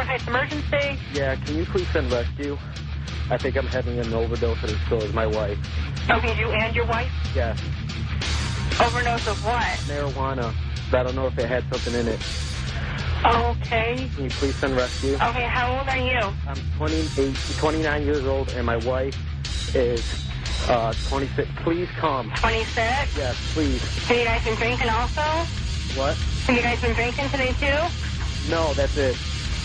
Emergency. Yeah, can you please send rescue? I think I'm having an overdose, and so is my wife. Okay, you and your wife? Yeah, Overdose of what? marijuana. But I don't know if it had something in it. Okay. Can you please send rescue? Okay, how old are you? I'm 28, 29 years old, and my wife is uh, 26. Please come. 26? Yes, please. Have you guys been drinking also? What? Have you guys been drinking today too? No, that's it.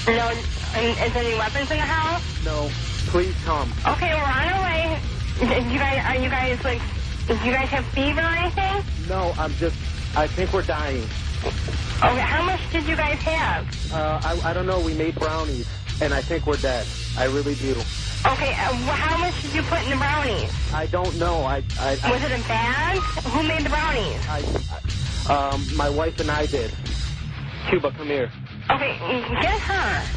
No, is there any weapons in the house? No, please come. Okay, we're on our way. You guys, are you guys like, do you guys have fever or anything? No, I'm just, I think we're dying. Okay, how much did you guys have? Uh, I, I don't know, we made brownies, and I think we're dead. I really do. Okay, uh, how much did you put in the brownies? I don't know. I, I, I Was it a bag? Who made the brownies? I, I, um, my wife and I did. Cuba, come here. Okay, get her.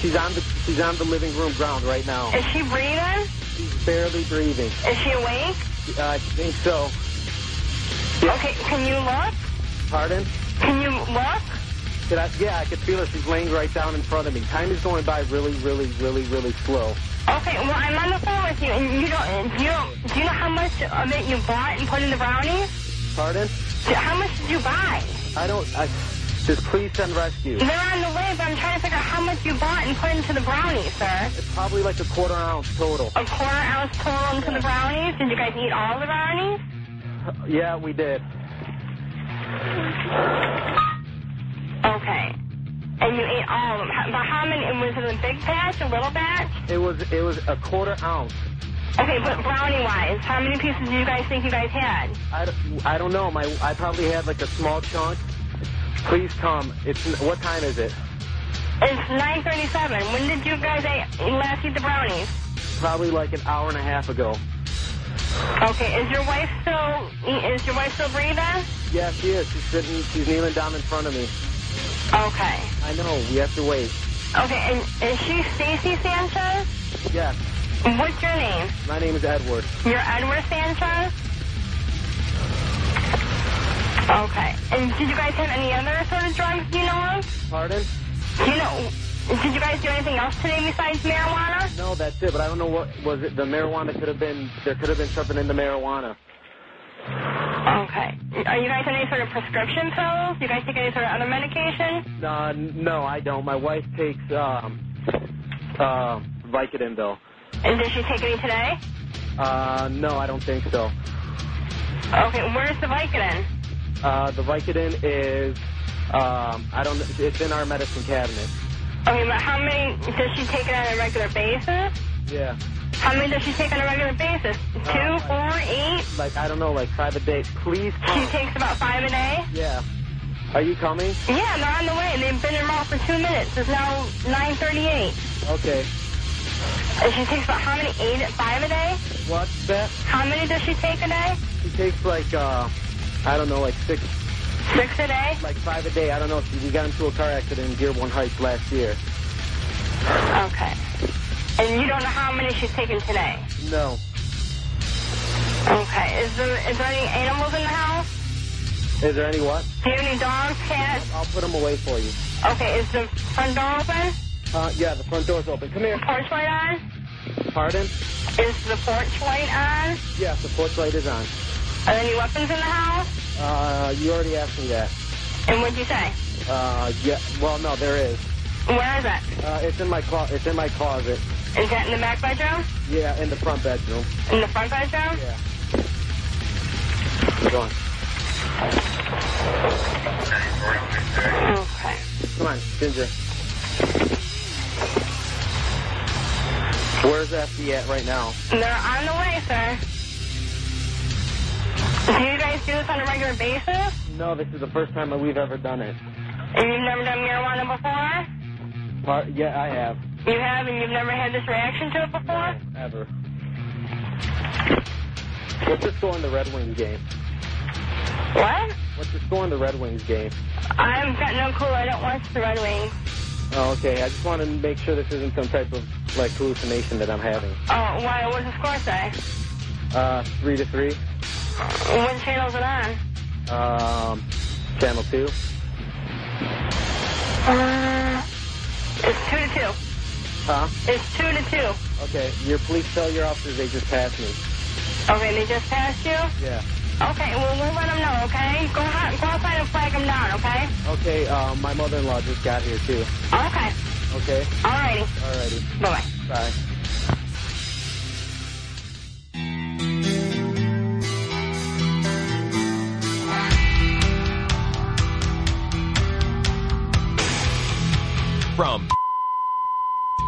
She's on the she's on the living room ground right now. Is she breathing? She's barely breathing. Is she awake? Uh, I think so. Okay, can you look? Pardon? Can you look? I, yeah, I could feel her. She's laying right down in front of me. Time is going by really, really, really, really slow. Okay, well, I'm on the phone with you, and you don't, you don't, do you know how much of it you bought and put in the brownies? Pardon? How much did you buy? I don't. I, just please send rescue. They're on the way, but I'm trying to figure out how much you bought and put into the brownies, sir. It's probably like a quarter ounce total. A quarter ounce total into the brownies? Did you guys eat all the brownies? Yeah, we did. Okay. And you ate all of them. How, but how many? Was it a big batch, a little batch? It was it was a quarter ounce. Okay, but brownie-wise, how many pieces do you guys think you guys had? I, don't- I don't know. My I probably had like a small chunk. Please come. It's what time is it? It's 9.37. When did you guys last eat the brownies? Probably like an hour and a half ago. Okay, is your wife still, is your wife still breathing? Yeah, she is. She's sitting. She's kneeling down in front of me. Okay. I know. We have to wait. Okay, and is she Stacy Sanchez? Yes. What's your name? My name is Edward. You're Edward Sanchez? Okay. And did you guys have any other sort of drugs you know of? Pardon? You know, did you guys do anything else today besides marijuana? No, that's it. But I don't know what was it. The marijuana could have been. There could have been something in the marijuana. Okay. Are you guys on any sort of prescription pills? Do you guys take any sort of other medication? Uh, no, I don't. My wife takes um, uh, Vicodin though. And did she take any today? Uh, no, I don't think so. Okay, where's the Vicodin? Uh, the Vicodin is. Um, I don't. It's in our medicine cabinet. Okay, but how many, does she take it on a regular basis? Yeah. How many does she take on a regular basis? Two, Uh, four, eight? Like I don't know, like five a day. Please She takes about five a day? Yeah. Are you coming? Yeah, they're on the way. And they've been in mall for two minutes. It's now 9.38. Okay. And she takes about how many? Eight, five a day? What's that? How many does she take a day? She takes like uh, I don't know, like six, Six a day? like five a day. I don't know. She, we got into a car accident in Dearborn Heights last year. Okay. And you don't know how many she's taken today? No. Okay. Is there, is there any animals in the house? Is there any what? Do you have any dogs, cats? I'll put them away for you. Okay, is the front door open? Uh, yeah, the front door's open. Come here. Porch light on? Pardon? Is the porch light on? Yeah, the porch light is on. Are there any weapons in the house? Uh, you already asked me that. And what'd you say? Uh, yeah. Well, no, there is. Where is it? Uh, it's in my clo- It's in my closet. Is that in the back bedroom? Yeah, in the front bedroom. In the front bedroom? Yeah. Go on. Okay. Come on, Ginger. Where's FD at right now? They're on the way, sir. Do you guys do this on a regular basis? No, this is the first time that we've ever done it. And you've never done marijuana before? Par- yeah, I have. You have, and you've never had this reaction to it before? Ever. What's the score in the Red Wings game? What? What's the score in the Red Wings game? I've got no clue. I don't watch the Red Wings. Oh, okay. I just want to make sure this isn't some type of like hallucination that I'm having. Oh, why? What does the score say? Uh, three to three. What channel is it on? Um, channel two. Uh, It's two to two. Huh? It's two to two. Okay. Your police tell your officers they just passed me. Okay, they just passed you? Yeah. Okay, well, we'll let them know, okay? Go, out, go outside and flag them down, okay? Okay, um, my mother-in-law just got here, too. Okay. Okay? Alrighty. Alrighty. Bye-bye. Bye. From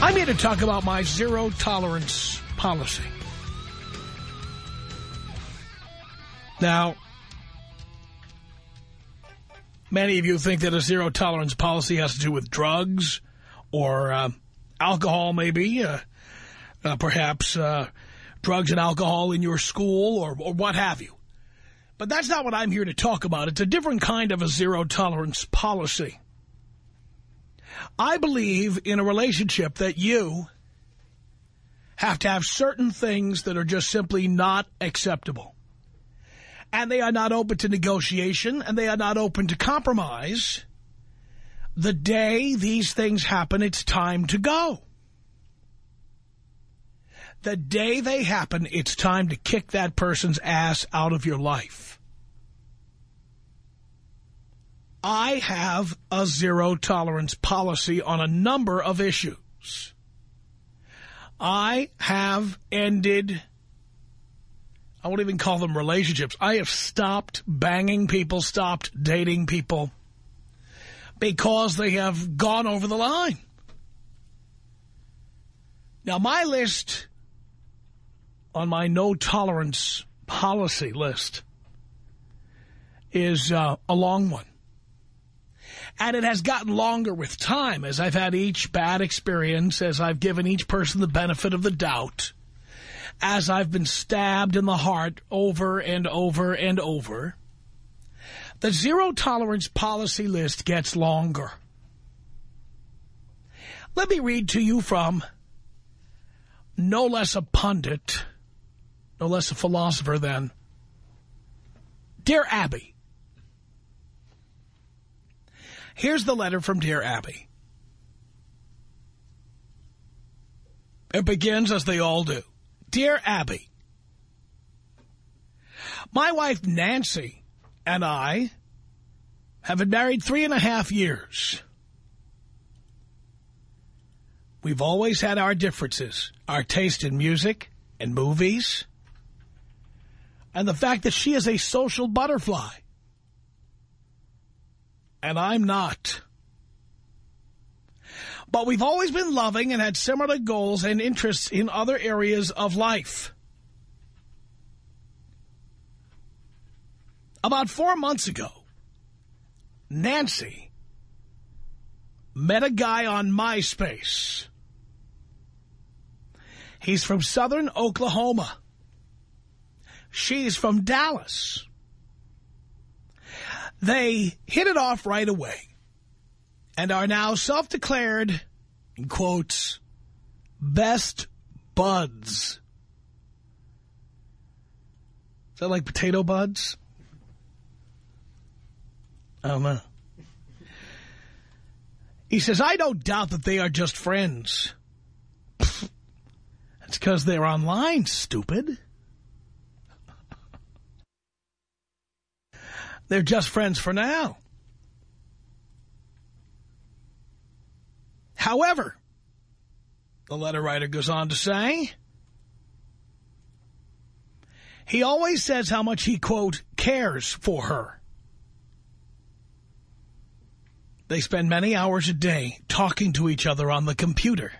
I'm here to talk about my zero-tolerance policy. Now, many of you think that a zero-tolerance policy has to do with drugs or uh, alcohol, maybe, uh, uh, perhaps uh, drugs and alcohol in your school or, or what have you. But that's not what I'm here to talk about. It's a different kind of a zero-tolerance policy. I believe in a relationship that you have to have certain things that are just simply not acceptable. And they are not open to negotiation, and they are not open to compromise. The day these things happen, it's time to go. The day they happen, it's time to kick that person's ass out of your life. I have a zero-tolerance policy on a number of issues. I have ended, I won't even call them relationships. I have stopped banging people, stopped dating people because they have gone over the line. Now, my list on my no-tolerance policy list is uh, a long one. And it has gotten longer with time as I've had each bad experience, as I've given each person the benefit of the doubt, as I've been stabbed in the heart over and over and over. The zero-tolerance policy list gets longer. Let me read to you from no less a pundit, no less a philosopher than Dear Abby. Here's the letter from Dear Abby. It begins as they all do. Dear Abby, my wife Nancy and I have been married three and a half years. We've always had our differences, our taste in music and movies, and the fact that she is a social butterfly. And I'm not. But we've always been loving and had similar goals and interests in other areas of life. About four months ago, Nancy met a guy on MySpace. He's from southern Oklahoma. She's from Dallas. They hit it off right away and are now self-declared, in quotes, best buds. Is that like potato buds? I don't know. He says, I don't doubt that they are just friends. It's because they're online, stupid. They're just friends for now. However, The letter writer goes on to say, he always says how much he, quote, cares for her. They spend many hours a day talking to each other on the computer.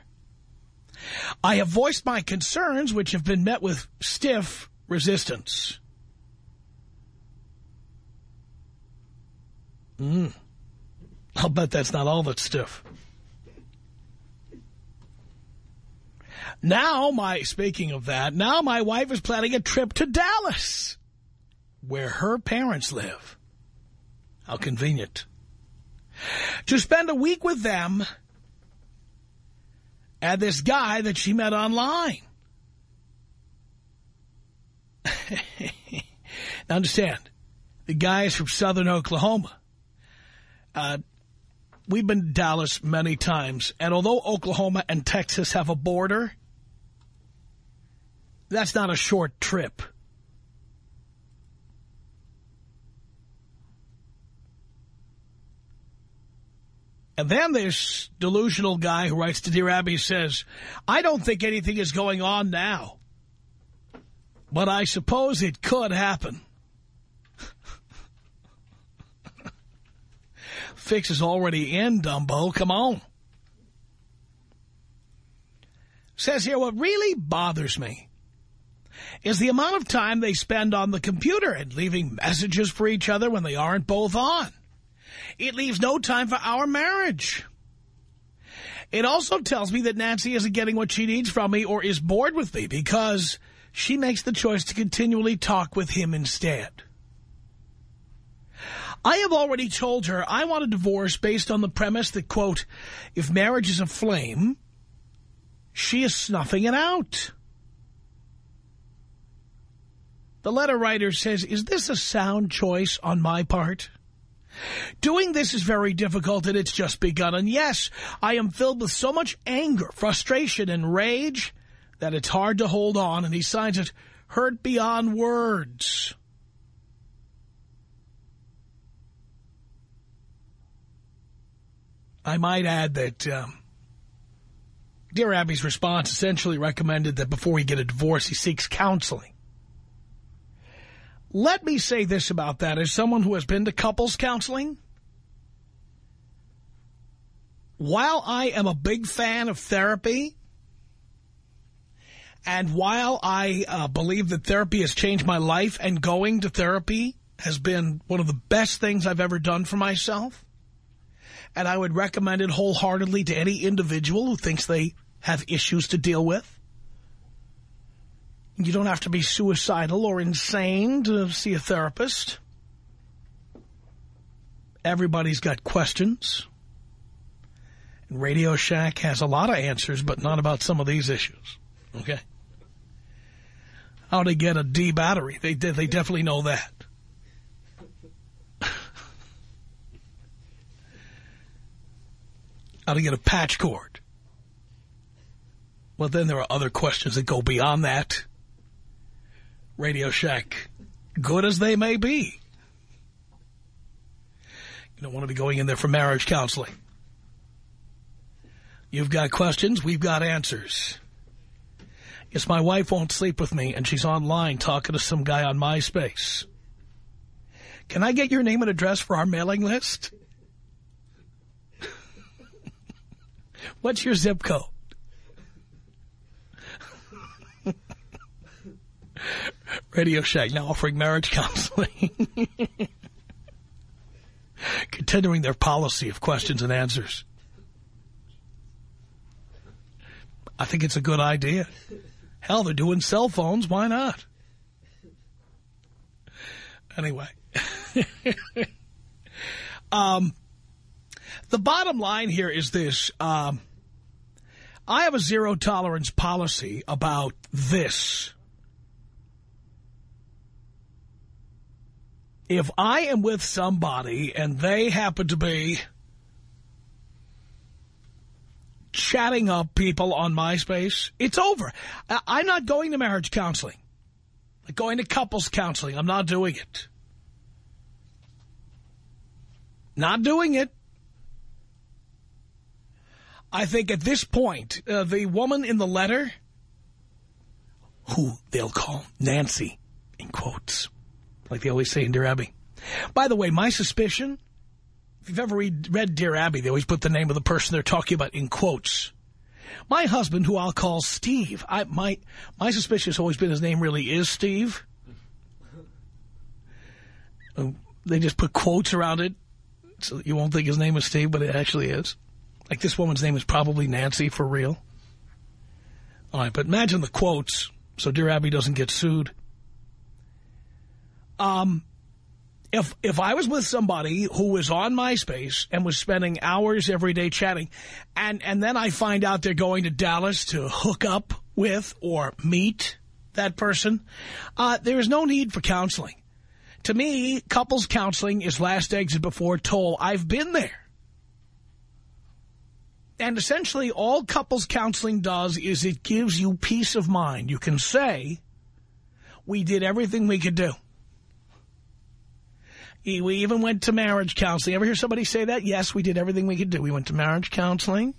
I have voiced my concerns, which have been met with stiff resistance. Mm. I'll bet that's not all that's stiff. Now, my speaking of that, now my wife is planning a trip to Dallas, where her parents live. How convenient. To spend a week with them and this guy that she met online. now understand, the guy is from southern Oklahoma. Uh, we've been to Dallas many times, and although Oklahoma and Texas have a border, that's not a short trip. And then this delusional guy who writes to Dear Abby says, I don't think anything is going on now. But I suppose it could happen. Fix is already in, Dumbo. Come on. Says here, what really bothers me is the amount of time they spend on the computer and leaving messages for each other when they aren't both on. It leaves no time for our marriage. It also tells me that Nancy isn't getting what she needs from me or is bored with me because she makes the choice to continually talk with him instead. I have already told her I want a divorce based on the premise that, quote, if marriage is a flame, she is snuffing it out. The letter writer says, is this a sound choice on my part? Doing this is very difficult and it's just begun. And yes, I am filled with so much anger, frustration, and rage that it's hard to hold on. And he signs it, hurt beyond words. I might add that um, Dear Abby's response essentially recommended that before he get a divorce, he seeks counseling. Let me say this about that. As someone who has been to couples counseling, while I am a big fan of therapy, and while I uh, believe that therapy has changed my life and going to therapy has been one of the best things I've ever done for myself, and I would recommend it wholeheartedly to any individual who thinks they have issues to deal with, you don't have to be suicidal or insane to see a therapist. Everybody's got questions. And Radio Shack has a lot of answers, but not about some of these issues. Okay? How to get a D battery. They, they definitely know that. How to get a patch cord. Well, then there are other questions that go beyond that. Radio Shack, good as they may be. You don't want to be going in there for marriage counseling. You've got questions, we've got answers. Yes, my wife won't sleep with me, and she's online talking to some guy on MySpace. Can I get your name and address for our mailing list? What's your zip code? Radio Shack now offering marriage counseling. Continuing their policy of questions and answers. I think it's a good idea. Hell, they're doing cell phones. Why not? Anyway. um, the bottom line here is this. Um, I have a zero tolerance policy about this. if I am with somebody and they happen to be chatting up people on MySpace, it's over. I'm not going to marriage counseling. I'm going to couples counseling. I'm not doing it. Not doing it. I think at this point, uh, the woman in the letter, who they'll call Nancy, in quotes, like they always say in Dear Abby. By the way, my suspicion, if you've ever read, read Dear Abby, they always put the name of the person they're talking about in quotes. My husband, who I'll call Steve, I, my, my suspicion has always been his name really is Steve. Uh, they just put quotes around it so you won't think his name is Steve, but it actually is. Like this woman's name is probably Nancy for real. All right, but imagine the quotes so Dear Abby doesn't get sued. Um, if if I was with somebody who was on MySpace and was spending hours every day chatting, and, and then I find out they're going to Dallas to hook up with or meet that person, uh, there is no need for counseling. To me, couples counseling is last exit before toll. I've been there. And essentially all couples counseling does is it gives you peace of mind. You can say, we did everything we could do. We even went to marriage counseling. Ever hear somebody say that? Yes, we did everything we could do. We went to marriage counseling.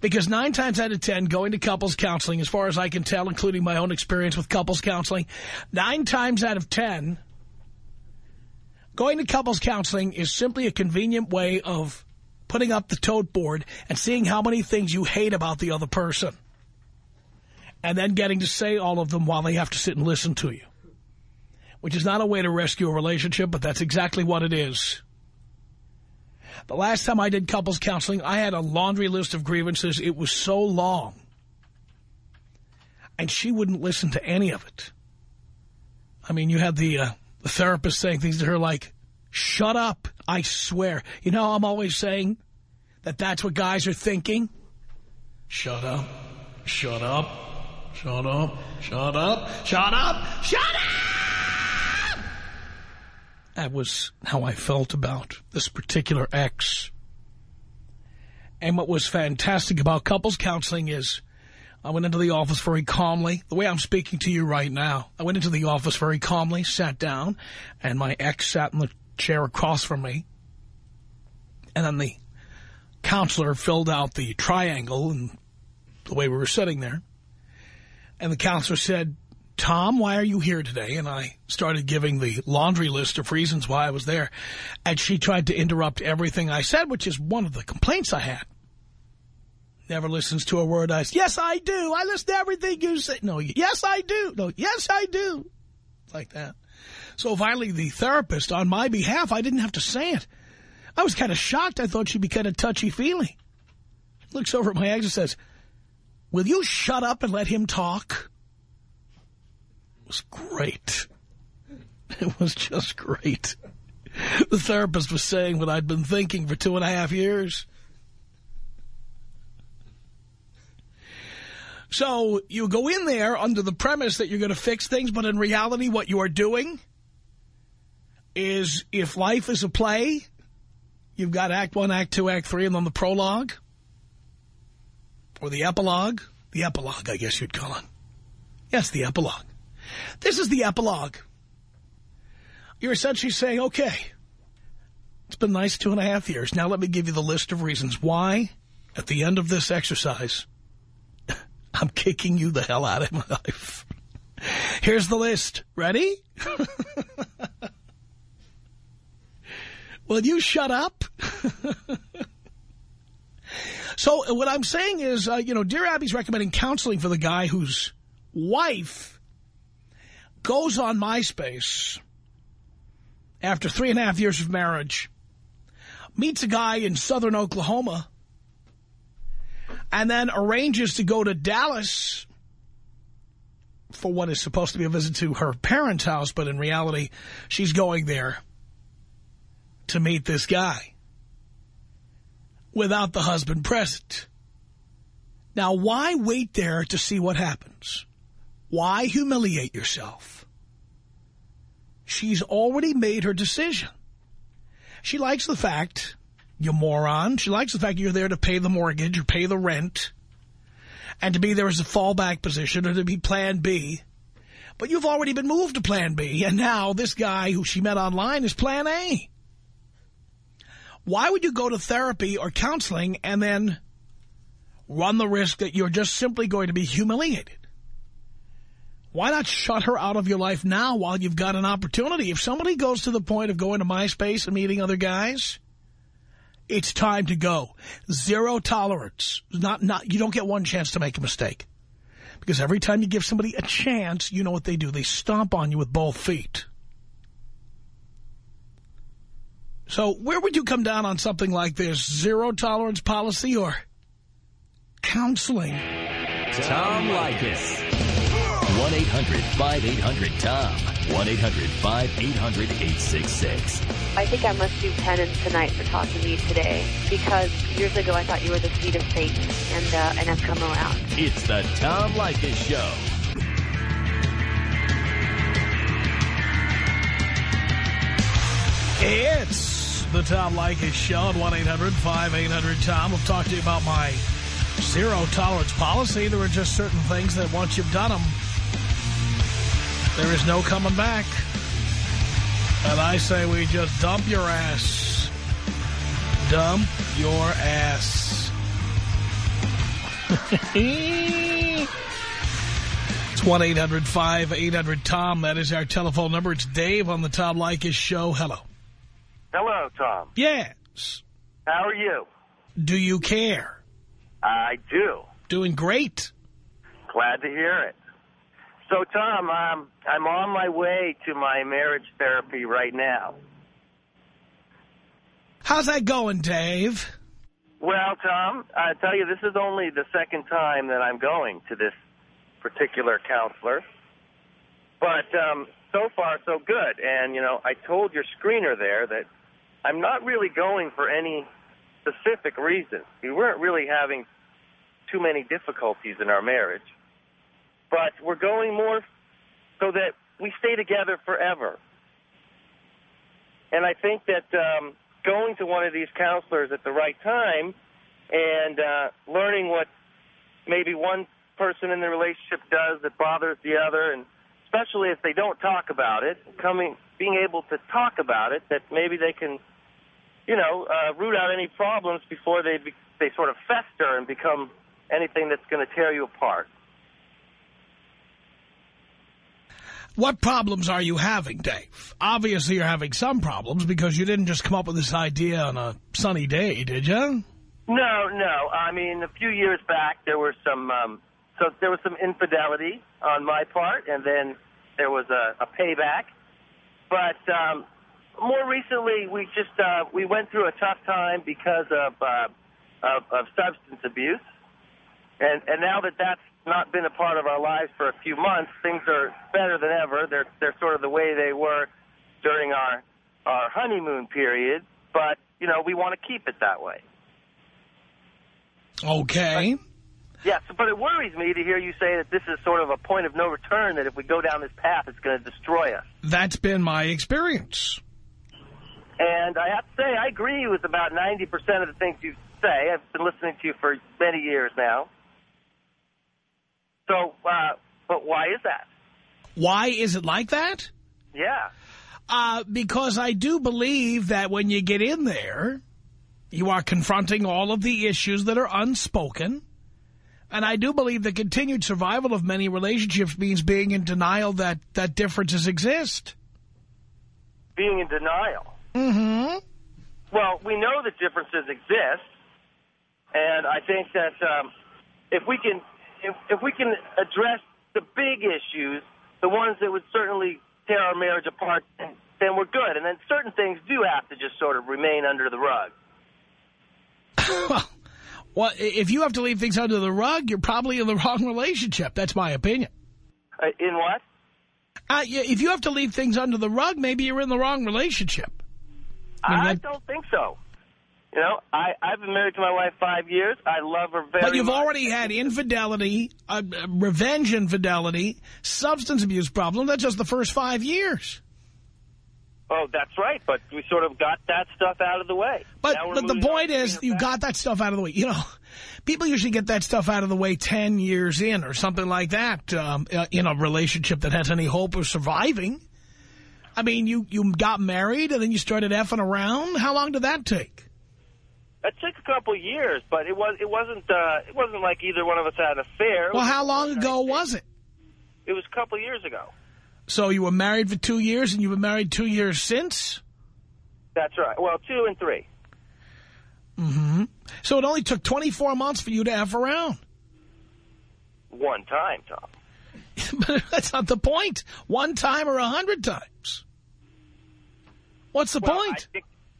Because nine times out of ten, going to couples counseling, as far as I can tell, including my own experience with couples counseling, nine times out of ten, going to couples counseling is simply a convenient way of putting up the tote board and seeing how many things you hate about the other person. And then getting to say all of them while they have to sit and listen to you. Which is not a way to rescue a relationship, but that's exactly what it is. The last time I did couples counseling, I had a laundry list of grievances. It was so long. And she wouldn't listen to any of it. I mean, you had the, uh, the therapist saying things to her like, shut up, I swear. You know, I'm always saying that that's what guys are thinking. Shut up, shut up, shut up, shut up, shut up, shut up! That was how I felt about this particular ex. And what was fantastic about couples counseling is I went into the office very calmly, the way I'm speaking to you right now. I went into the office very calmly, sat down, and my ex sat in the chair across from me. And then the counselor filled out the triangle and the way we were sitting there. And the counselor said, Tom, why are you here today? And I started giving the laundry list of reasons why I was there. And she tried to interrupt everything I said, which is one of the complaints I had. Never listens to a word I say. Yes, I do. I listen to everything you say. No, yes, I do. No, yes, I do. Like that. So finally, the therapist, on my behalf, I didn't have to say it. I was kind of shocked. I thought she'd be kind of touchy-feely. Looks over at my ex and says, will you shut up and let him talk? It was great. It was just great. The therapist was saying what I'd been thinking for two and a half years. So you go in there under the premise that you're going to fix things, but in reality what you are doing is if life is a play, you've got Act 1, Act 2, Act 3, and then the prologue. Or the epilogue. The epilogue, I guess you'd call it. Yes, the epilogue. This is the epilogue. You're essentially saying, okay, it's been nice two and a half years. Now let me give you the list of reasons why, at the end of this exercise, I'm kicking you the hell out of my life. Here's the list. Ready? Will you shut up? so what I'm saying is, uh, you know, Dear Abby's recommending counseling for the guy whose wife goes on MySpace after three and a half years of marriage, meets a guy in southern Oklahoma, and then arranges to go to Dallas for what is supposed to be a visit to her parents' house, but in reality, she's going there to meet this guy without the husband present. Now, why wait there to see what happens? Why humiliate yourself? She's already made her decision. She likes the fact, you moron, she likes the fact you're there to pay the mortgage or pay the rent and to be there as a fallback position or to be plan B. But you've already been moved to plan B, and now this guy who she met online is plan A. Why would you go to therapy or counseling and then run the risk that you're just simply going to be humiliated. Why not shut her out of your life now while you've got an opportunity? If somebody goes to the point of going to MySpace and meeting other guys, it's time to go. Zero tolerance. Not, not, you don't get one chance to make a mistake. Because every time you give somebody a chance, you know what they do. They stomp on you with both feet. So where would you come down on something like this? Zero tolerance policy or counseling? Tom Leykis. 1-800-5800-TOM. 1-800-5800-866. I think I must do penance tonight for talking to you today because years ago I thought you were the seed of Satan and, uh, and I've come around. It's the Tom Leykis Show. It's the Tom Leykis Show at 1-800-5800-TOM. We'll talk to you about my zero tolerance policy. There are just certain things that once you've done them, there is no coming back. And I say we just dump your ass. Dump your ass. it's 1-800-5800-TOM. That is our telephone number. It's Dave on the Tom Leykis Show. Hello. Hello, Tom. Yes. How are you? Do you care? I do. Doing great. Glad to hear it. So, Tom, um, I'm on my way to my marriage therapy right now. How's that going, Dave? Well, Tom, I tell you, this is only the second time that I'm going to this particular counselor. But um, so far, so good. And, you know, I told your screener there that I'm not really going for any specific reason. We weren't really having too many difficulties in our marriage. But we're going more so that we stay together forever. And I think that um, going to one of these counselors at the right time and uh, learning what maybe one person in the relationship does that bothers the other, and especially if they don't talk about it, coming, being able to talk about it, that maybe they can you know, uh, root out any problems before they be, they sort of fester and become anything that's going to tear you apart. What problems are you having, Dave? Obviously you're having some problems because you didn't just come up with this idea on a sunny day, did you? No, no. I mean, a few years back there were some, um, so there was some infidelity on my part, and then there was a, a payback. But um, more recently, we just uh, we went through a tough time because of, uh, of of substance abuse, and and now that that's not been a part of our lives for a few months, things are better than ever. They're they're sort of the way they were during our our honeymoon period, but you know we want to keep it that way. Okay. Yes, but it worries me to hear you say that this is sort of a point of no return, that if we go down this path, it's going to destroy us. That's been my experience. And I have to say, I agree with about 90% of the things you say. I've been listening to you for many years now. So, uh, but why is that? Why is it like that? Yeah. Uh, because I do believe that when you get in there, you are confronting all of the issues that are unspoken. And I do believe the continued survival of many relationships means being in denial that, that differences exist. Being in denial. Mm-hmm. Well, we know that differences exist, and I think that um, if we can, if, if we can address the big issues, the ones that would certainly tear our marriage apart, then we're good. And then certain things do have to just sort of remain under the rug. well, if you have to leave things under the rug, you're probably in the wrong relationship. That's my opinion. Uh, in what? Uh, if you have to leave things under the rug, maybe you're in the wrong relationship. I don't think so. You know, I, I've been married to my wife five years. I love her very But you've much. already had infidelity, uh, revenge infidelity, substance abuse problem. That's just the first five years. Oh, that's right. But we sort of got that stuff out of the way. But, but the point is, you got that stuff out of the way. You know, people usually get that stuff out of the way 10 years in or something like that um, uh, in a relationship that has any hope of surviving. I mean, you, you got married and then you started effing around. How long did that take? It took a couple years, but it was it wasn't uh, it wasn't like either one of us had an affair. Well, how long ago was it? It was a couple years ago. So you were married for two years and you've been married two years since? That's right. Well, two and three. Mm-hmm. So it only took 24 months for you to F around. One time, Tom. but that's not the point. One time or a hundred times. What's the Well, point?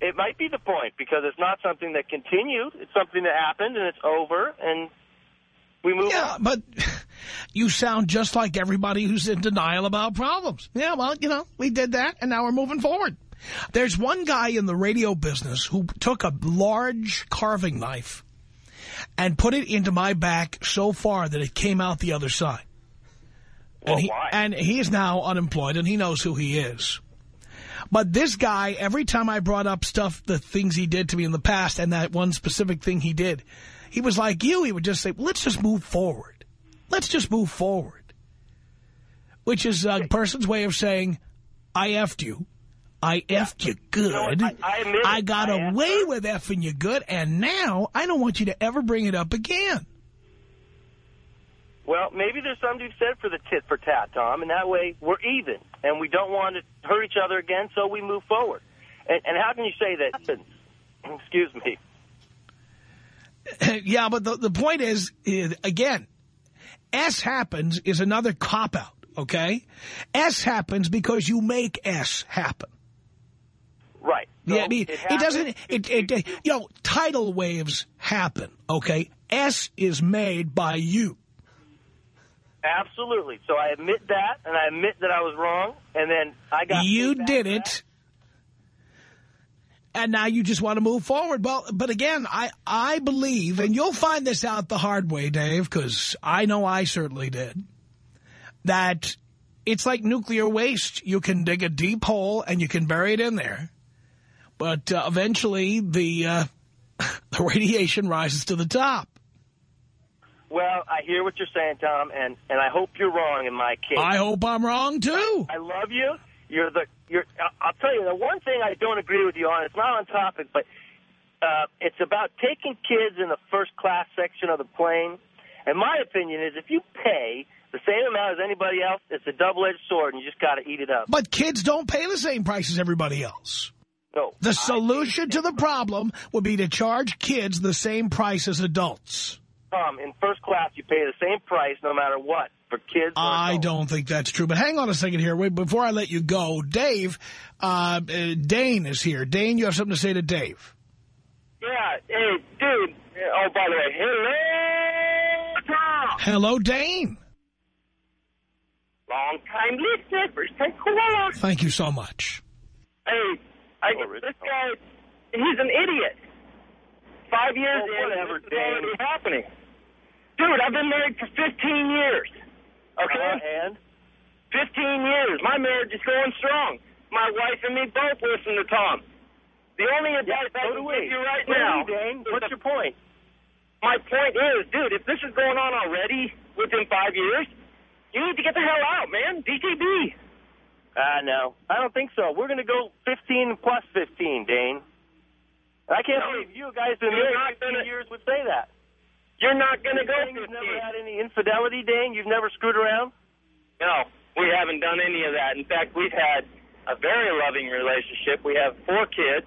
it might be the point because it's not something that continued. It's something that happened and it's over and we move Yeah, on. but you sound just like everybody who's in denial about problems. Yeah, well, you know, we did that, and now we're moving forward. There's one guy in the radio business who took a large carving knife and put it into my back so far that it came out the other side. Well, and, he, why? and he is now unemployed, and he knows who he is. But this guy, every time I brought up stuff, the things he did to me in the past, and that one specific thing he did, he was like you. He would just say, let's just move forward. Let's just move forward. Which is a person's way of saying, I effed you. I effed you good. what? I- I got I away with effing you good, and now I don't want you to ever bring it up again. Well, maybe there's something to be said for the tit for tat, Tom, and that way we're even, and we don't want to hurt each other again, so we move forward. And, and how can you say that? Excuse me. yeah, but the, the point is, again, S happens is another cop-out, okay? S happens because you make S happen. Right. So yeah, I mean, it, happens. doesn't, it, it, it, you know, tidal waves happen, okay? S is made by you. Absolutely. So I admit that, and I admit that I was wrong, and then I got You did it. And now you just want to move forward. Well, but again, I, I believe, and you'll find this out the hard way, Dave, because I know I certainly did, that it's like nuclear waste. You can dig a deep hole and you can bury it in there. But uh, eventually the, uh, the radiation rises to the top. Well, I hear what you're saying, Tom, and, and I hope you're wrong in my case. I hope I'm wrong, too. I love you. You're the you're. I'll tell you the one thing I don't agree with you on. It's not on topic, but uh, it's about taking kids in the first class section of the plane. And my opinion is, if you pay the same amount as anybody else, it's a double edged sword, and you just got to eat it up. But kids don't pay the same price as everybody else. No, The solution to the problem would be to charge kids the same price as adults. Tom, in first class, you pay the same price no matter what for kids. or I adults. don't think that's true. But hang on a second here. Wait, before I let you go, Dave, uh, uh, Dane is here. Dane, you have something to say to Dave. Yeah, hey, dude. Oh, by the way, hello, Tom. Hello, Dane. Long time listener, first time caller. Thank you so much. Hey, I, this guy, he's an idiot. Five years Well, in, whatever, this is Dave. already happening. Dude, I've been married for 15 years. Okay? Uh, and? 15 years. My marriage is going strong. My wife and me both listen to Tom. The only advice I can give you right do now Dane. What's your point? my point is, dude, if this is going on already within five years, you need to get the hell out, man. DTB. Uh, no. I don't think so. We're going to go 15 plus 15, Dane. I can't No. believe you guys been You're married 15 gonna- years would say that. You're not going to go saying 15. You've never had any infidelity, Dane? You've never screwed around? No, we haven't done any of that. In fact, we've had a very loving relationship. We have four kids,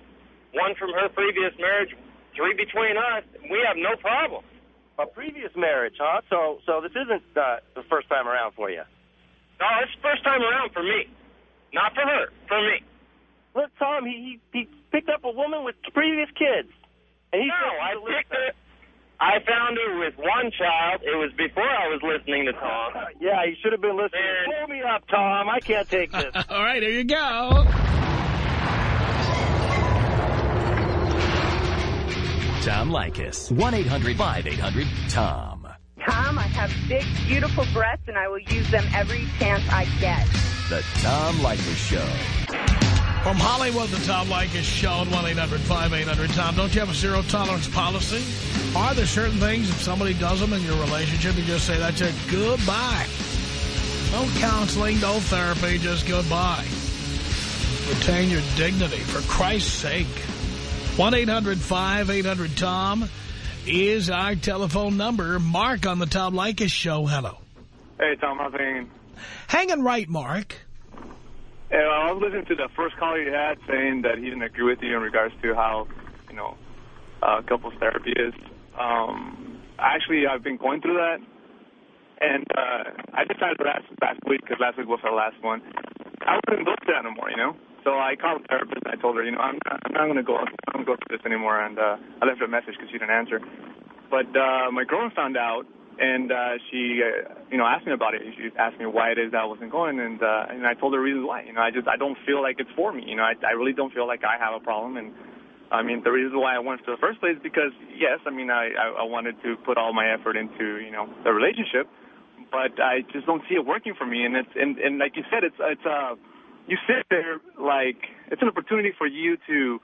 one from her previous marriage, three between us. We have no problem. A previous marriage, huh? So, so this isn't uh, the first time around for you. No, it's the first time around for me. Not for her, for me. Look, Tom, he he, he picked up a woman with previous kids, and he No, I picked her. I found her with one child. It was before I was listening to Tom. Yeah, you should have been listening. Man. Pull me up, Tom. I can't take this. All right, here you go. Tom Leykis. 1-800-5800-TOM. Tom, I have big, beautiful breasts, and I will use them every chance I get. The Tom Leykis Show. From Hollywood, the Tom Leykis Show at 1-800-5800-TOM. Don't you have a zero-tolerance policy? Are there certain things, if somebody does them in your relationship, you just say, that's it, goodbye. No counseling, no therapy, just goodbye. Retain your dignity, for Christ's sake. 1-800-5800-TOM is our telephone number. Mark on the Tom Leykis show. Hello. Hey, Tom, how's it Hanging right, Mark. Well, I was listening to the first caller you had saying that he didn't agree with you in regards to how, you know, uh, couples therapy is. Um, actually, I've been going through that, and uh, I decided last last week because last week was our last one. I wasn't go through that anymore, you know. So I called the therapist and I told her, you know, I'm not, I'm not going to go, I'm going to go through this anymore. And uh, I left her a message because she didn't answer. But uh, my girlfriend found out, and uh, she, uh, you know, asked me about it. She asked me why it is that I wasn't going, and uh, and I told her reasons why. You know, I just I don't feel like it's for me. You know, I I really don't feel like I have a problem, and I mean the reason why I went to the first place because yes, I mean I I, I wanted to put all my effort into you know the relationship, but I just don't see it working for me, and it's and and like you said, it's it's uh you sit there like it's an opportunity for you to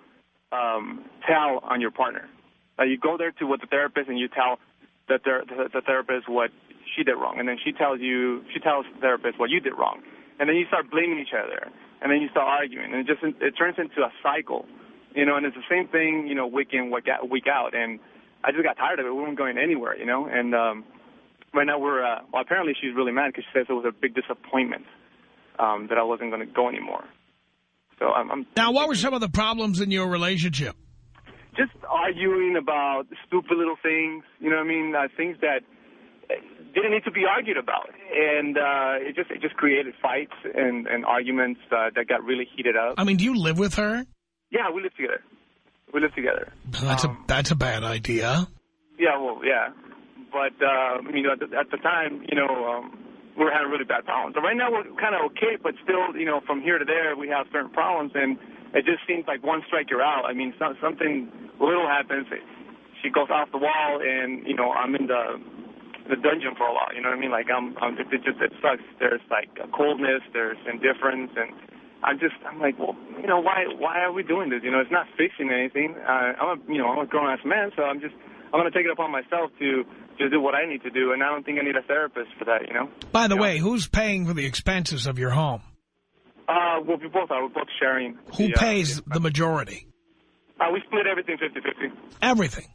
um, tell on your partner. Uh, you go there to with the therapist and you tell the, the, the therapist what she did wrong, and then she tells you she tells the therapist what you did wrong, and then you start blaming each other, and then you start arguing, and it just it turns into a cycle, you know. And it's the same thing, you know, week in week out, week out, and I just got tired of it. We weren't going anywhere, you know. And um, right now we're uh, well, apparently she's really mad because she says it was a big disappointment um, that I wasn't going to go anymore. So I'm, I'm now. What were some of the problems in your relationship? Just arguing about stupid little things. You know what I mean? Uh, things that didn't need to be argued about, and uh, it just it just created fights and and arguments uh, that got really heated up. I mean, do you live with her? Yeah, we live together. We live together. That's um, a that's a bad idea. Yeah, well, yeah, but uh, you know, at the, at the time, you know, um, we were having really bad problems. So right now we're kind of okay, but still, you know, from here to there we have certain problems, and it just seems like one strike you're out. I mean, some, something little happens, she goes off the wall, and you know, I'm in the the dungeon for a while. You know what I mean? Like I'm, I'm it just it sucks. There's like a coldness, there's indifference, and I'm just I'm like, well, you know, why why are we doing this? You know, it's not fixing anything. Uh, I'm a you know I'm a grown ass man, so I'm just I'm gonna take it upon myself to to do what I need to do, and I don't think I need a therapist for that, you know? By the you way, know? who's paying for the expenses of your home? Uh, well, we both are. We're both sharing. Who the, pays uh, the majority? Uh, we split everything 50-50. Everything?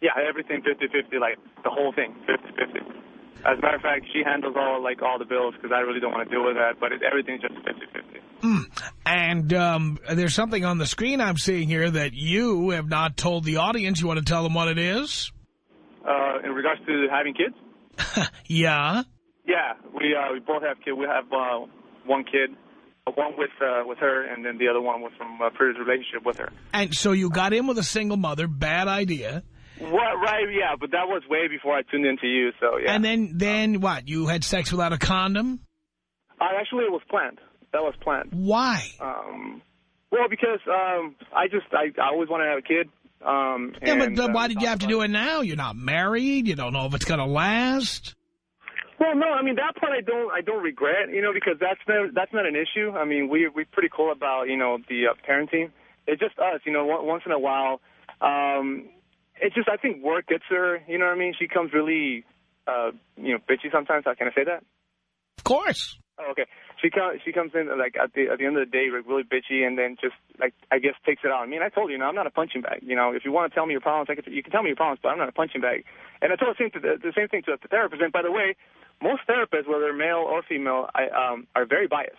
Yeah, everything 50-50, like the whole thing, 50-50. As a matter of fact, she handles all like all the bills because I really don't want to deal with that, but it, everything's just 50-50. Mm. And um, there's something on the screen I'm seeing here that you have not told the audience. You want to tell them what it is? Uh, in regards to having kids? yeah. Yeah, we uh, we both have kids. We have uh, one kid, one with uh, with her, and then the other one was from a previous relationship with her. And so you got in with a single mother. Bad idea. What? Right? Yeah, but that was way before I tuned into you. So yeah. And then then what? You had sex without a condom? Uh, actually, it was planned. That was planned. Why? Um, well, because um, I just I, I always wanted to have a kid. Um, yeah, and, but uh, why uh, did you have to do it now? You're not married. You don't know if it's going to last. Well, no, I mean that part I don't I don't regret, you know, because that's not that's not an issue. I mean, we we're pretty cool about you know the uh, parenting. It's just us, you know. Once in a while, um, it's just I think work gets her. You know what I mean? She comes really, uh, you know, bitchy sometimes. How can I say that? Of course. Oh, okay. She comes she comes in like at the at the end of the day like, really bitchy and then just like I guess takes it out on me. And I told you, you know, I'm not a punching bag. You know, if you want to tell me your problems, I can, you can tell me your problems, but I'm not a punching bag. And I told the same to the, the same thing to the therapist. And by the way, most therapists, whether male or female, I, um, are very biased.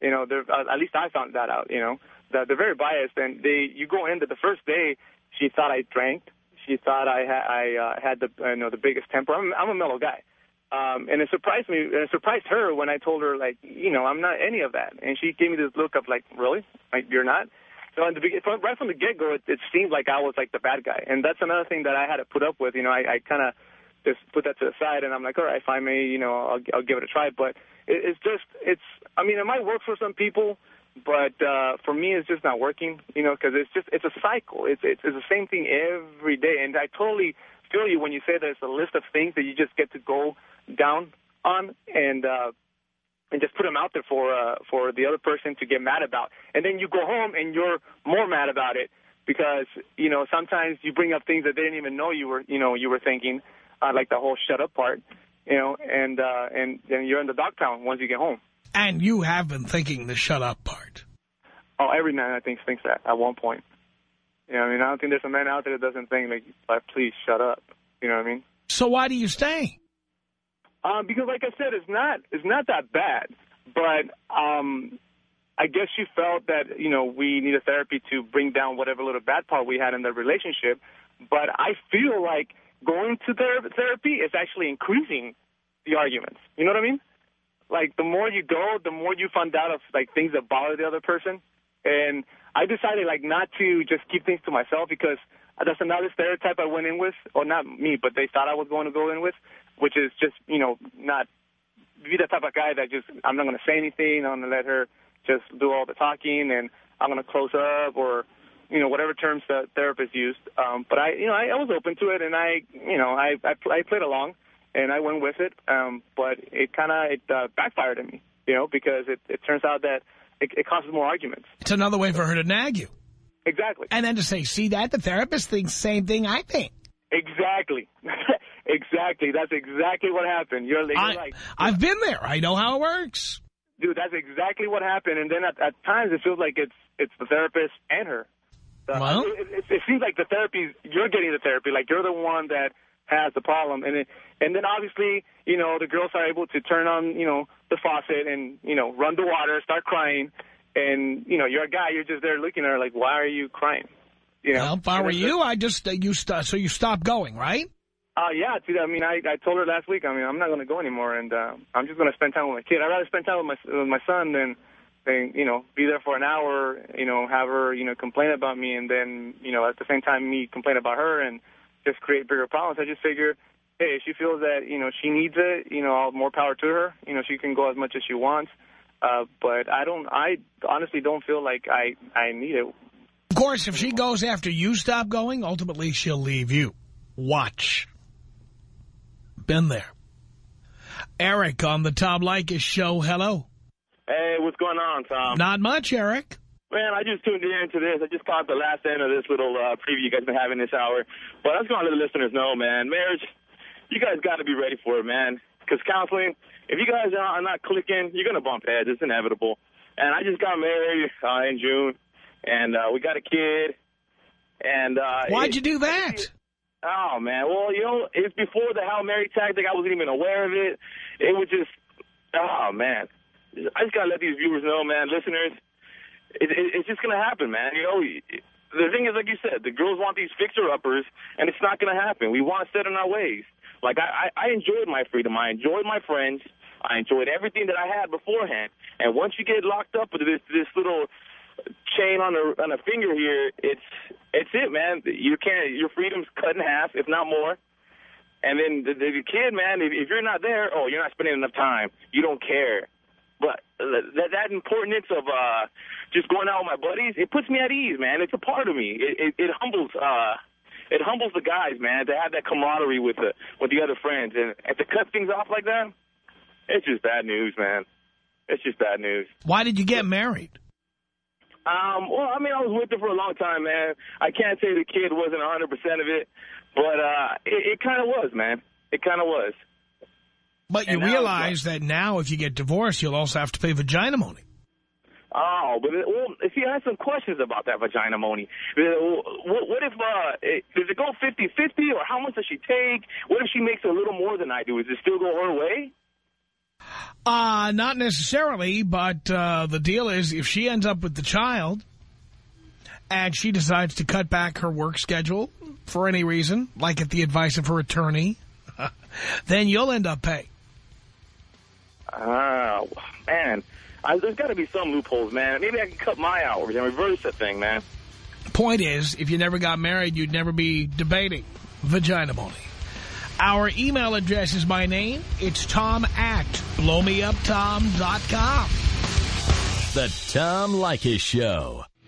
You know, they're, uh, at least I found that out. You know, that they're very biased, and they you go into the first day, she thought I drank. She thought I had I uh, had the you know the biggest temper. I'm, I'm a mellow guy. Um, and it surprised me, and it surprised her when I told her, like, you know, I'm not any of that. And she gave me this look of, like, really? Like, you're not? So in the beginning, right from the get-go, it, it seemed like I was, like, the bad guy. And that's another thing that I had to put up with. You know, I, I kind of just put that to the side, and I'm like, all right, if I may, you know, I'll, I'll give it a try. But it, it's just, it's, I mean, it might work for some people, but uh, for me, it's just not working, you know, because it's just, it's a cycle. It's, it's, it's the same thing every day. And I totally feel you when you say there's a list of things that you just get to go down on and uh, and just put them out there for uh, for the other person to get mad about. And then you go home and you're more mad about it because you know sometimes you bring up things that they didn't even know you were you know you were thinking, uh, like the whole shut up part, you know, and uh, and then you're in the dog pound once you get home. And you have been thinking the shut up part. Oh, every man I think thinks that at one point. You know what I mean? I don't think there's a man out there that doesn't think, like, like please shut up. You know what I mean? So why do you stay? Um, because, like I said, it's not it's not that bad. But um, I guess she felt that you know we needed therapy to bring down whatever little bad part we had in the relationship. But I feel like going to ther- therapy is actually increasing the arguments. You know what I mean? Like the more you go, the more you find out of like things that bother the other person. And I decided like not to just keep things to myself because that's another stereotype I went in with, or not me, but they thought I was going to go in with, which is just you know not be the type of guy that just I'm not going to say anything. I'm going to let her just do all the talking, and I'm going to close up or you know whatever terms the therapist used. Um, but I you know I, I was open to it, and I you know I I, I played along, and I went with it. Um, but it kind of it uh, backfired on me, you know, because it it turns out that it, it causes more arguments. It's another way for her to nag you. Exactly. And then to say, see that? The therapist thinks the same thing I think. Exactly. exactly. That's exactly what happened. You're, you're I, like, I've been there. I know how it works. dude, that's exactly what happened. And then at, at times it feels like it's it's the therapist and her. Uh, Well? it, it, it seems like the therapy, you're getting the therapy, like you're the one that has the problem. And it, and then obviously, you know, the girls are able to turn on, you know, the faucet and, you know, run the water, start crying. And, you know, you're a guy, you're just there looking at her like, why are you crying? You know? Well, if I were you, I just, uh, you st so you stop going, right? Uh, yeah, dude, I mean, I, I told her last week, I mean, I'm not going to go anymore, and uh, I'm just going to spend time with my kid. I'd rather spend time with my with my son than, than, you know, be there for an hour, you know, have her, you know, complain about me, and then, you know, at the same time me complain about her and just create bigger problems. I just figure, hey, if she feels that, you know, she needs it, you know, more power to her. You know, she can go as much as she wants. Uh, but I don't, I honestly don't feel like I, I need it. Of course, if she goes after you stop going, ultimately she'll leave you. Watch. Been there. Eric on the Tom Leykis show. Hello. Hey, what's going on, Tom? Not much, Eric. Man, I just tuned in to this. I just caught the last end of this little uh, preview you guys been having this hour. But I was going to let the listeners know, man, marriage, you guys got to be ready for it, man. Because counseling, if you guys are not clicking, you're going to bump heads. It's inevitable. And I just got married uh, in June, and uh, we got a kid. And uh, Why'd it- you do that? Oh man, well you know it's before the Hail Mary tactic. I wasn't even aware of it. It was just, oh man, I just gotta let these viewers know, man, listeners, it, it, it's just gonna happen, man. You know, the thing is, like you said, the girls want these fixer uppers, and it's not gonna happen. We want to set in our ways. Like I, I, I enjoyed my freedom. I enjoyed my friends. I enjoyed everything that I had beforehand. And once you get locked up with this this little chain on a on a finger here, it's it's it, man. You can't your freedom's cut in half, if not more. And then the, the kid, man, if, if you're not there, oh, you're not spending enough time. You don't care. But that that importance of uh just going out with my buddies, it puts me at ease, man. It's a part of me. It it, it humbles uh it humbles the guys, man, to have that camaraderie with the with the other friends and, and to cut things off like that. It's just bad news, man. It's just bad news. Why did you get married? Um, well, I mean, I was with her for a long time, man. I can't say the kid wasn't 100% of it, but uh, it, it kind of was, man. It kind of was. But you And realize that now if you get divorced, you'll also have to pay vagina money. Oh, but it, well, see, I had some questions about that vagina money. What, what if, uh, it, does it go 50-50, or how much does she take? What if she makes a little more than I do? Does it still go her way? Uh, not necessarily, but uh, the deal is if she ends up with the child and she decides to cut back her work schedule for any reason, like at the advice of her attorney, then you'll end up paying. Oh, man. I, there's got to be some loopholes, man. Maybe I can cut my hours and reverse the thing, man. Point is, if you never got married, you'd never be debating vagina money. Our email address is my name. It's tom at blowmeuptom.com. The Tom Leykis Show.